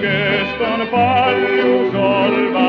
päikest on palju solvatud.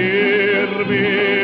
sirve.